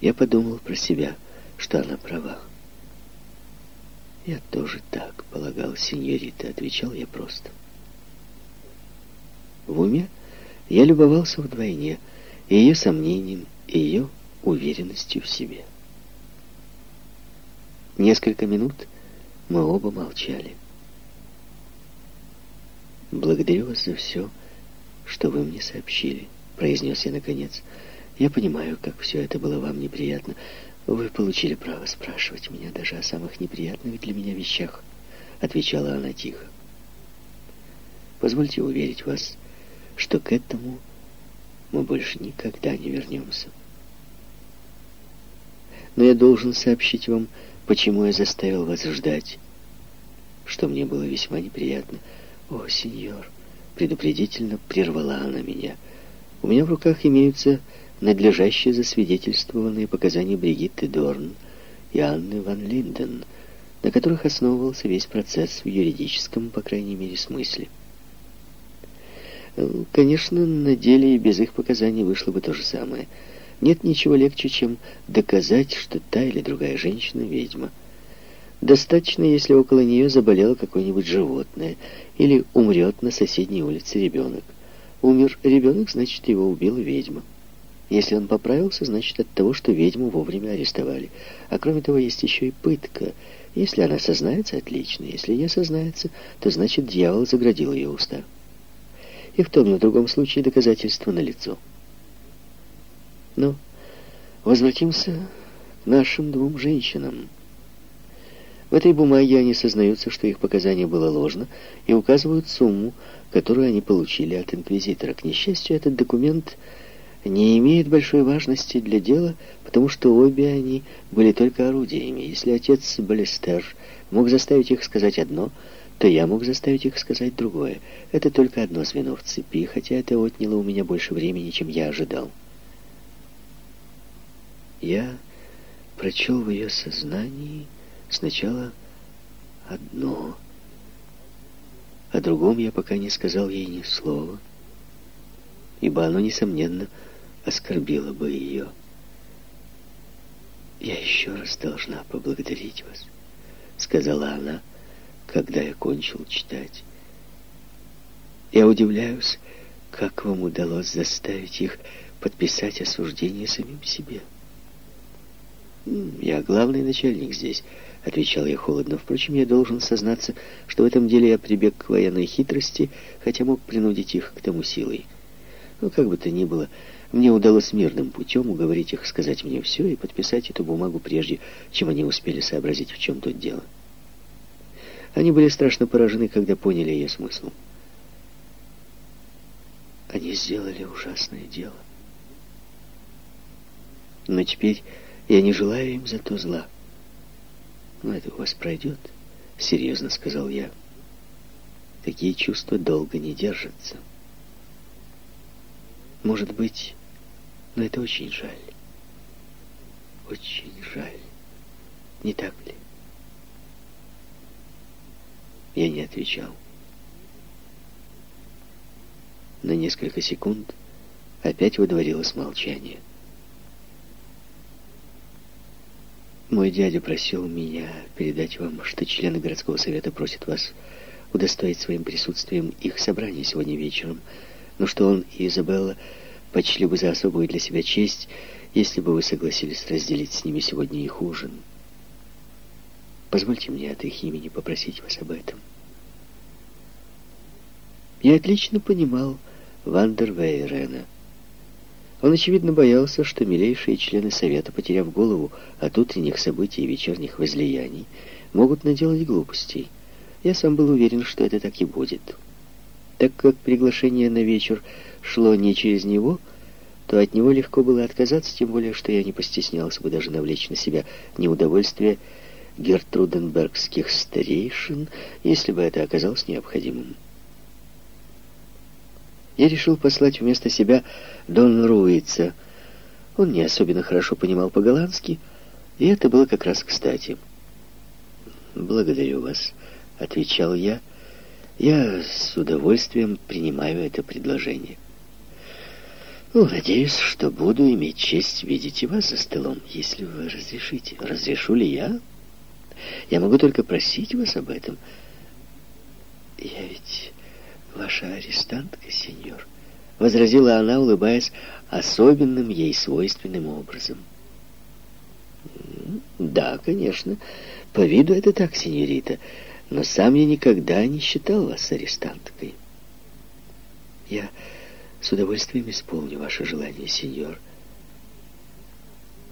Я подумал про себя, что она права. «Я тоже так полагал, сеньорита», — отвечал я просто. В уме я любовался вдвойне ее сомнением, и ее уверенностью в себе. Несколько минут мы оба молчали. «Благодарю вас за все, что вы мне сообщили», — произнес я наконец. «Я понимаю, как все это было вам неприятно. Вы получили право спрашивать меня даже о самых неприятных для меня вещах», — отвечала она тихо. «Позвольте уверить вас, что к этому мы больше никогда не вернемся. Но я должен сообщить вам, почему я заставил вас ждать, что мне было весьма неприятно. О, сеньор, предупредительно прервала она меня. У меня в руках имеются надлежащие засвидетельствованные показания Бригитты Дорн и Анны Ван Линден, на которых основывался весь процесс в юридическом, по крайней мере, смысле. Конечно, на деле и без их показаний вышло бы то же самое. Нет ничего легче, чем доказать, что та или другая женщина — ведьма. Достаточно, если около нее заболело какое-нибудь животное или умрет на соседней улице ребенок. Умер ребенок, значит, его убила ведьма. Если он поправился, значит, от того, что ведьму вовремя арестовали. А кроме того, есть еще и пытка. Если она сознается, отлично. Если не сознается, то значит, дьявол заградил ее уста. И в том и в другом случае доказательства налицо. Но возвратимся к нашим двум женщинам. В этой бумаге они сознаются, что их показание было ложно, и указывают сумму, которую они получили от инквизитора. К несчастью, этот документ не имеет большой важности для дела, потому что обе они были только орудиями. Если отец Балестер мог заставить их сказать одно – то я мог заставить их сказать другое. Это только одно звено в цепи, хотя это отняло у меня больше времени, чем я ожидал. Я прочел в ее сознании сначала одно. О другом я пока не сказал ей ни слова, ибо оно, несомненно, оскорбило бы ее. «Я еще раз должна поблагодарить вас», — сказала она, — когда я кончил читать. Я удивляюсь, как вам удалось заставить их подписать осуждение самим себе. «Я главный начальник здесь», — отвечал я холодно. «Впрочем, я должен сознаться, что в этом деле я прибег к военной хитрости, хотя мог принудить их к тому силой. Но как бы то ни было, мне удалось мирным путем уговорить их сказать мне все и подписать эту бумагу прежде, чем они успели сообразить, в чем тут дело». Они были страшно поражены, когда поняли ее смысл. Они сделали ужасное дело. Но теперь я не желаю им за то зла. Но это у вас пройдет, серьезно сказал я. Такие чувства долго не держатся. Может быть, но это очень жаль. Очень жаль. Не так ли? Я не отвечал. На несколько секунд опять выдворилось молчание. Мой дядя просил меня передать вам, что члены городского совета просят вас удостоить своим присутствием их собрания сегодня вечером, но что он и Изабелла почли бы за особую для себя честь, если бы вы согласились разделить с ними сегодня их ужин. Позвольте мне от их имени попросить вас об этом. Я отлично понимал Вандер Вейрена. Он, очевидно, боялся, что милейшие члены Совета, потеряв голову от утренних событий и вечерних возлияний, могут наделать глупостей. Я сам был уверен, что это так и будет. Так как приглашение на вечер шло не через него, то от него легко было отказаться, тем более, что я не постеснялся бы даже навлечь на себя неудовольствие гертруденбергских старейшин, если бы это оказалось необходимым. Я решил послать вместо себя Дон Руица. Он не особенно хорошо понимал по-голландски, и это было как раз кстати. «Благодарю вас», — отвечал я. «Я с удовольствием принимаю это предложение». Ну, надеюсь, что буду иметь честь видеть и вас за столом, если вы разрешите. Разрешу ли я? Я могу только просить вас об этом. Я ведь ваша арестантка, сеньор, — возразила она, улыбаясь особенным ей свойственным образом. «Да, конечно. По виду это так, сеньорита. Но сам я никогда не считал вас арестанткой». «Я с удовольствием исполню ваше желание, сеньор.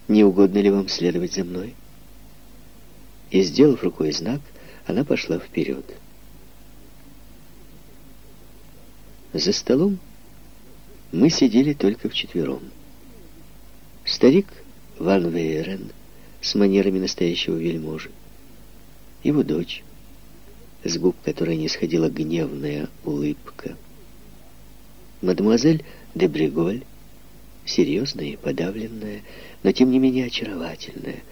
Не угодно ли вам следовать за мной?» И, сделав рукой знак, она пошла вперед. За столом мы сидели только вчетвером. Старик Ван Вейрен с манерами настоящего вельможи, его дочь, с губ которой не сходила гневная улыбка, мадемуазель де Бриголь, серьезная и подавленная, но тем не менее очаровательная,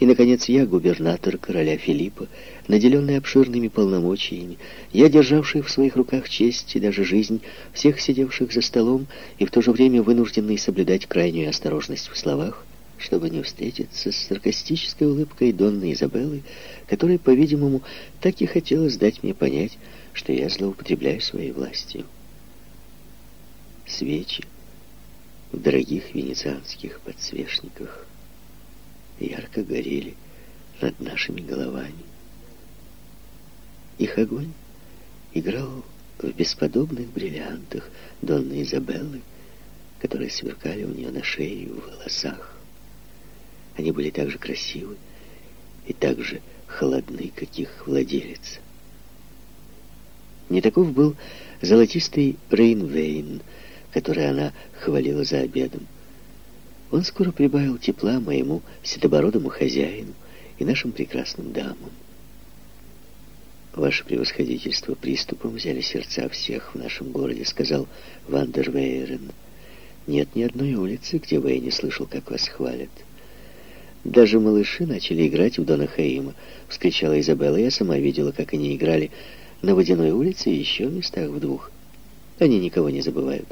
и, наконец, я, губернатор короля Филиппа, наделенный обширными полномочиями, я, державший в своих руках честь и даже жизнь всех сидевших за столом и в то же время вынужденный соблюдать крайнюю осторожность в словах, чтобы не встретиться с саркастической улыбкой Донны Изабеллы, которой, по-видимому, так и хотелось дать мне понять, что я злоупотребляю своей властью. Свечи в дорогих венецианских подсвечниках ярко горели над нашими головами. Их огонь играл в бесподобных бриллиантах Донны Изабеллы, которые сверкали у нее на шее и в волосах. Они были так же красивы и так же холодны, как их владелец. Не таков был золотистый Рейнвейн, который она хвалила за обедом. Он скоро прибавил тепла моему седобородому хозяину и нашим прекрасным дамам. «Ваше превосходительство приступом взяли сердца всех в нашем городе», — сказал Вандервейрен. «Нет ни одной улицы, где бы я не слышал, как вас хвалят». «Даже малыши начали играть у Дона Хаима», — вскричала Изабелла. «Я сама видела, как они играли на Водяной улице и еще в местах в двух. Они никого не забывают».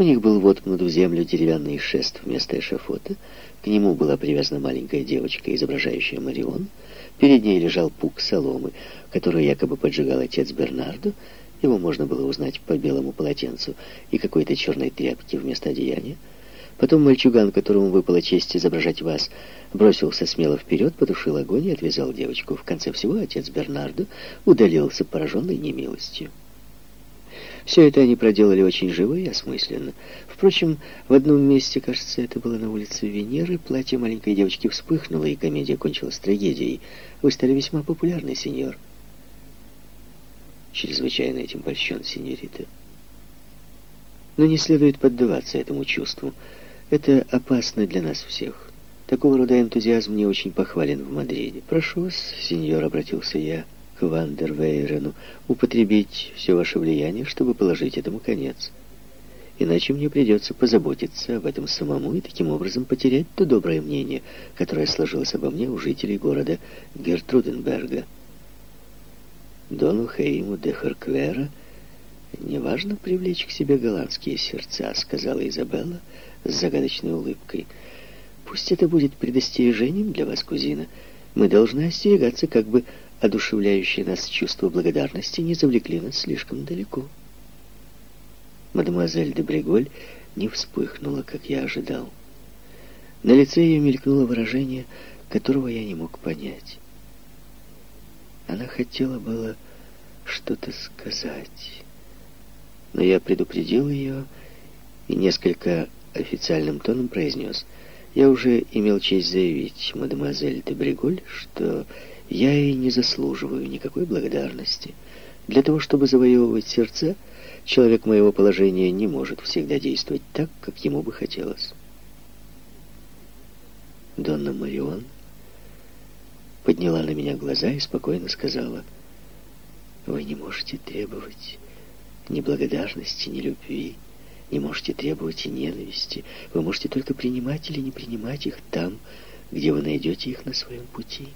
У них был воткнут в землю деревянный шест вместо эшафота. К нему была привязана маленькая девочка, изображающая Марион. Перед ней лежал пук соломы, которую якобы поджигал отец Бернардо. Его можно было узнать по белому полотенцу и какой-то черной тряпке вместо одеяния. Потом мальчуган, которому выпала честь изображать вас, бросился смело вперед, потушил огонь и отвязал девочку. В конце всего отец Бернардо удалился, пораженный немилостью. Все это они проделали очень живо и осмысленно. Впрочем, в одном месте, кажется, это было на улице Венеры, платье маленькой девочки вспыхнуло, и комедия кончилась трагедией. Вы стали весьма популярны, сеньор. Чрезвычайно этим польщен, сеньорита. Но не следует поддаваться этому чувству. Это опасно для нас всех. Такого рода энтузиазм не очень похвален в Мадриде. «Прошу вас, сеньор», — обратился я, — к Вандервейрену, употребить все ваше влияние, чтобы положить этому конец. Иначе мне придется позаботиться об этом самому и таким образом потерять то доброе мнение, которое сложилось обо мне у жителей города Гертруденберга. Дону Хейму де Харквера неважно привлечь к себе голландские сердца, сказала Изабелла с загадочной улыбкой. Пусть это будет предостережением для вас, кузина. Мы должны остерегаться, как бы одушевляющие нас чувство благодарности не завлекли нас слишком далеко. Мадемуазель де Бреголь не вспыхнула, как я ожидал. На лице ее мелькнуло выражение, которого я не мог понять. Она хотела было что-то сказать, но я предупредил ее и несколько официальным тоном произнес. Я уже имел честь заявить мадемуазель де Бреголь, что я и не заслуживаю никакой благодарности. Для того, чтобы завоевывать сердца, человек моего положения не может всегда действовать так, как ему бы хотелось. Донна Марион подняла на меня глаза и спокойно сказала, «Вы не можете требовать ни благодарности, ни любви, не можете требовать и ненависти. Вы можете только принимать или не принимать их там, где вы найдете их на своем пути».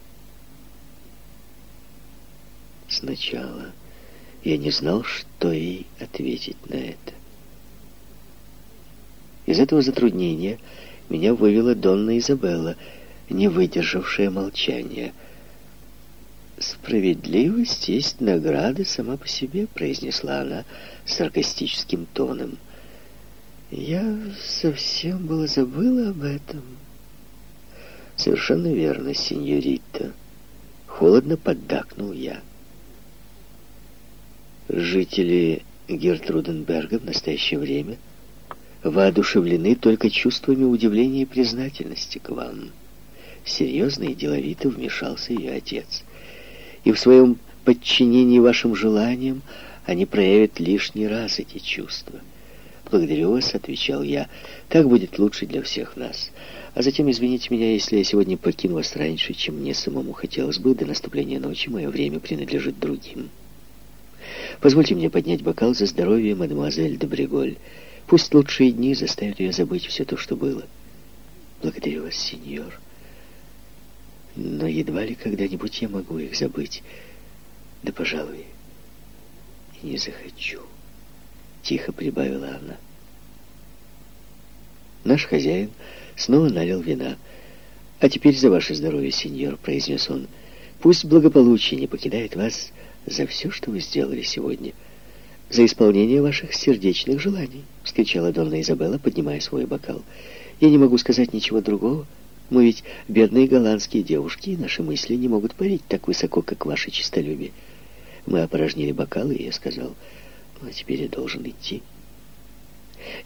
Сначала я не знал, что ей ответить на это. Из этого затруднения меня вывела Донна Изабелла, не выдержавшая молчания. «Справедливость есть награда сама по себе», — произнесла она саркастическим тоном. «Я совсем было забыла об этом». «Совершенно верно, сеньорита». Холодно поддакнул я. Жители Гертруденберга в настоящее время воодушевлены только чувствами удивления и признательности к вам. Серьезно и деловито вмешался ее отец. И в своем подчинении вашим желаниям они проявят лишний раз эти чувства. «Благодарю вас», — отвечал я. «Так будет лучше для всех нас. А затем извините меня, если я сегодня покину вас раньше, чем мне самому хотелось бы. До наступления ночи мое время принадлежит другим. Позвольте мне поднять бокал за здоровье мадемуазель де Бреголь. Пусть лучшие дни заставят ее забыть все то, что было. Благодарю вас, сеньор. Но едва ли когда-нибудь я могу их забыть. Да, пожалуй, и не захочу. Тихо прибавила она. Наш хозяин снова налил вина. «А теперь за ваше здоровье, сеньор», — произнес он. «Пусть благополучие не покидает вас за все, что вы сделали сегодня» за исполнение ваших сердечных желаний», — вскричала Донна Изабелла, поднимая свой бокал. «Я не могу сказать ничего другого. Мы ведь бедные голландские девушки, и наши мысли не могут парить так высоко, как ваше честолюбие». Мы опорожнили бокалы, и я сказал, «Ну, а теперь я должен идти».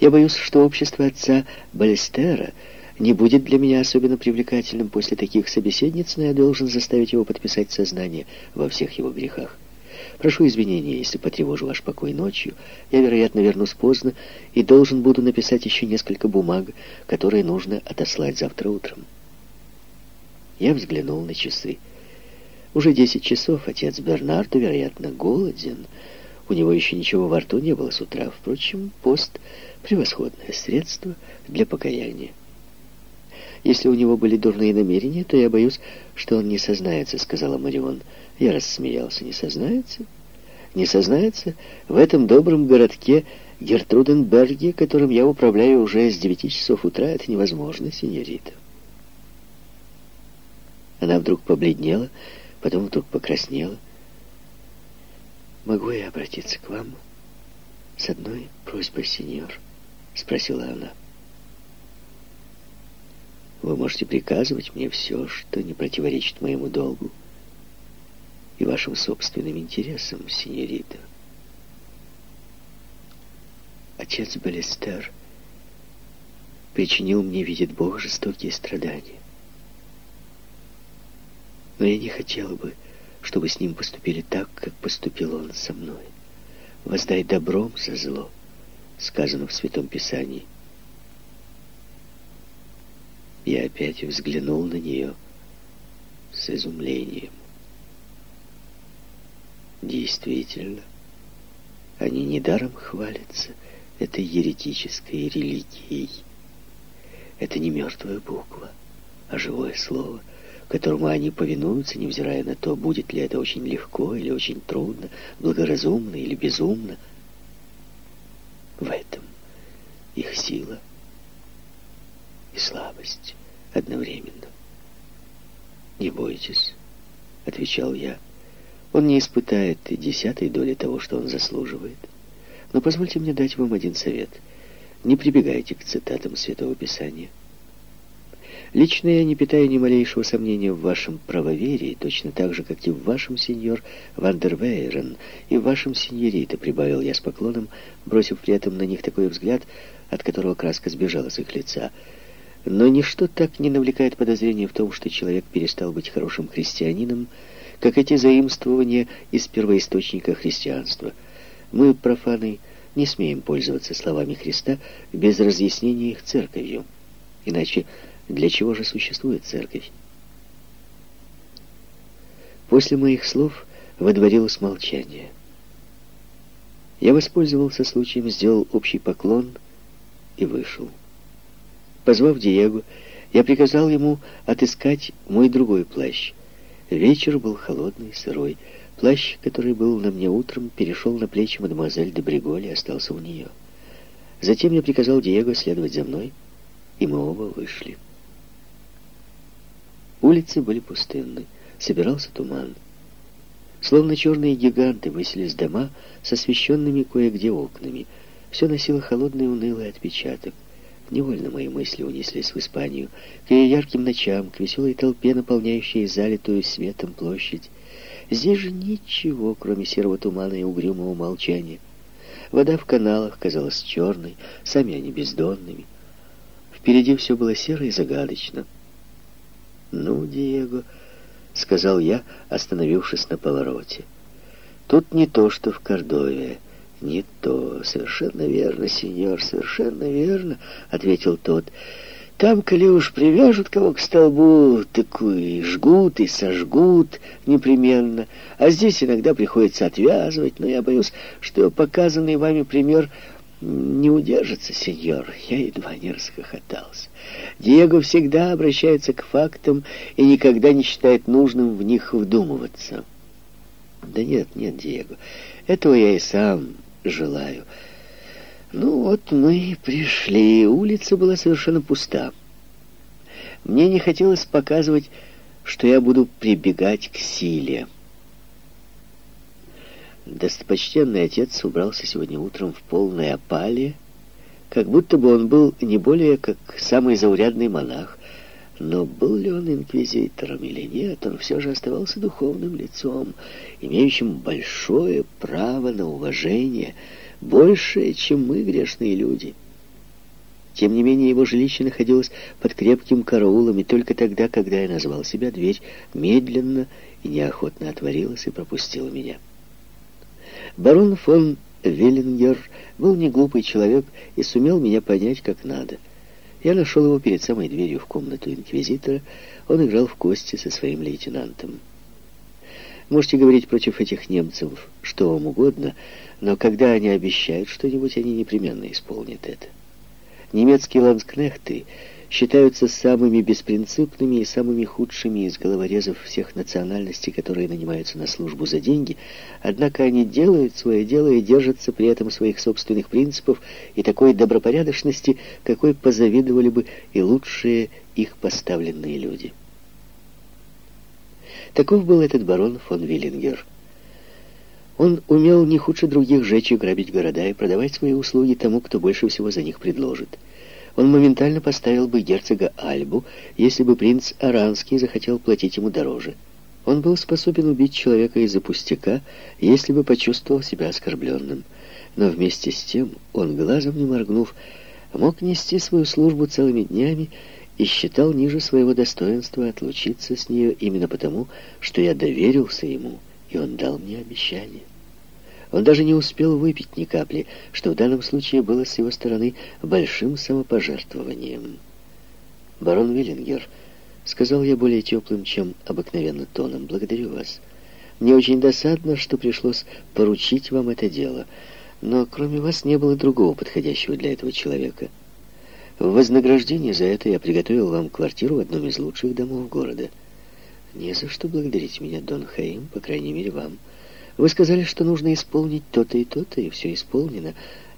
Я боюсь, что общество отца Балестера не будет для меня особенно привлекательным после таких собеседниц, но я должен заставить его подписать сознание во всех его грехах. Прошу извинения, если потревожу ваш покой ночью. Я, вероятно, вернусь поздно и должен буду написать еще несколько бумаг, которые нужно отослать завтра утром. Я взглянул на часы. Уже десять часов. Отец Бернарду, вероятно, голоден. У него еще ничего во рту не было с утра. Впрочем, пост — превосходное средство для покаяния. Если у него были дурные намерения, то я боюсь, что он не сознается, сказала Марион. Я рассмеялся. Не сознается? Не сознается? В этом добром городке Гертруденберге, которым я управляю уже с девяти часов утра, это невозможно, сеньорита. Она вдруг побледнела, потом вдруг покраснела. «Могу я обратиться к вам с одной просьбой, сеньор?» — спросила она. «Вы можете приказывать мне все, что не противоречит моему долгу и вашим собственным интересам, синьорита. Отец Балестер причинил мне, видит Бог, жестокие страдания. Но я не хотела бы, чтобы с ним поступили так, как поступил он со мной. «Воздай добром за зло», сказано в Святом Писании. Я опять взглянул на нее с изумлением. Действительно, они недаром хвалятся этой еретической религией. Это не мертвая буква, а живое слово, которому они повинуются, невзирая на то, будет ли это очень легко или очень трудно, благоразумно или безумно. В этом их сила и слабость одновременно. «Не бойтесь», — отвечал я, — он не испытает и десятой доли того, что он заслуживает. Но позвольте мне дать вам один совет. Не прибегайте к цитатам Святого Писания. Лично я не питаю ни малейшего сомнения в вашем правоверии, точно так же, как и в вашем, сеньор Вандервейрен, и в вашем, сеньорита, прибавил я с поклоном, бросив при этом на них такой взгляд, от которого краска сбежала с их лица. Но ничто так не навлекает подозрения в том, что человек перестал быть хорошим христианином, как эти заимствования из первоисточника христианства. Мы, профаны, не смеем пользоваться словами Христа без разъяснения их церковью. Иначе для чего же существует церковь? После моих слов водворилось молчание. Я воспользовался случаем, сделал общий поклон и вышел. Позвав Диего, я приказал ему отыскать мой другой плащ. Вечер был холодный, сырой. Плащ, который был на мне утром, перешел на плечи мадемуазель де Бриголь и остался у нее. Затем я приказал Диего следовать за мной, и мы оба вышли. Улицы были пустынны, собирался туман. Словно черные гиганты высились дома с освещенными кое-где окнами. Все носило холодный унылый отпечаток. Невольно мои мысли унеслись в Испанию, к ее ярким ночам, к веселой толпе, наполняющей залитую светом площадь. Здесь же ничего, кроме серого тумана и угрюмого молчания. Вода в каналах казалась черной, сами они бездонными. Впереди все было серо и загадочно. «Ну, Диего», — сказал я, остановившись на повороте, — «тут не то, что в Кордове». «Не то. Совершенно верно, сеньор, совершенно верно», — ответил тот. «Там, коли уж привяжут кого к столбу, так и жгут, и сожгут непременно. А здесь иногда приходится отвязывать, но я боюсь, что показанный вами пример не удержится, сеньор. Я едва не расхохотался. Диего всегда обращается к фактам и никогда не считает нужным в них вдумываться». «Да нет, нет, Диего, этого я и сам желаю. Ну вот мы и пришли. Улица была совершенно пуста. Мне не хотелось показывать, что я буду прибегать к силе. Достопочтенный отец убрался сегодня утром в полной опале, как будто бы он был не более как самый заурядный монах, но был ли он инквизитором или нет, он все же оставался духовным лицом, имеющим большое право на уважение, большее, чем мы, грешные люди. Тем не менее, его жилище находилось под крепким караулом, и только тогда, когда я назвал себя, дверь медленно и неохотно отворилась и пропустила меня. Барон фон Виллингер был не глупый человек и сумел меня понять как надо — я нашел его перед самой дверью в комнату инквизитора. Он играл в кости со своим лейтенантом. Можете говорить против этих немцев что вам угодно, но когда они обещают что-нибудь, они непременно исполнят это. Немецкие ланскнехты считаются самыми беспринципными и самыми худшими из головорезов всех национальностей, которые нанимаются на службу за деньги, однако они делают свое дело и держатся при этом своих собственных принципов и такой добропорядочности, какой позавидовали бы и лучшие их поставленные люди. Таков был этот барон фон Виллингер. Он умел не худше других жечь и грабить города и продавать свои услуги тому, кто больше всего за них предложит. Он моментально поставил бы герцога Альбу, если бы принц Аранский захотел платить ему дороже. Он был способен убить человека из-за пустяка, если бы почувствовал себя оскорбленным. Но вместе с тем он, глазом не моргнув, мог нести свою службу целыми днями и считал ниже своего достоинства отлучиться с нее именно потому, что я доверился ему, и он дал мне обещание. Он даже не успел выпить ни капли, что в данном случае было с его стороны большим самопожертвованием. «Барон Виллингер», — сказал я более теплым, чем обыкновенно тоном, — «благодарю вас. Мне очень досадно, что пришлось поручить вам это дело, но кроме вас не было другого подходящего для этого человека. В вознаграждение за это я приготовил вам квартиру в одном из лучших домов города. Не за что благодарить меня, Дон Хаим, по крайней мере, вам». Вы сказали, что нужно исполнить то-то и то-то, и все исполнено.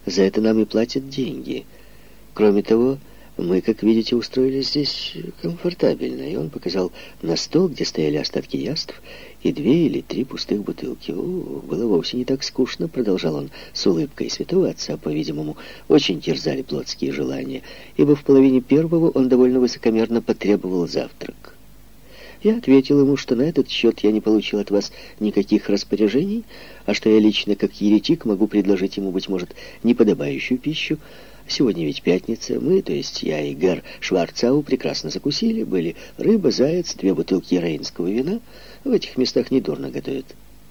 За это нам и платят деньги. Кроме того, мы, как видите, устроились здесь комфортабельно. И он показал на стол, где стояли остатки яств, и две или три пустых бутылки. О, было вовсе не так скучно, продолжал он с улыбкой. Святого отца, по-видимому, очень терзали плотские желания, ибо в половине первого он довольно высокомерно потребовал завтрак. Я ответил ему, что на этот счет я не получил от вас никаких распоряжений, а что я лично, как еретик, могу предложить ему, быть может, неподобающую пищу. Сегодня ведь пятница. Мы, то есть я и Гер Шварцау, прекрасно закусили. Были рыба, заяц, две бутылки рейнского вина. В этих местах недурно готовят.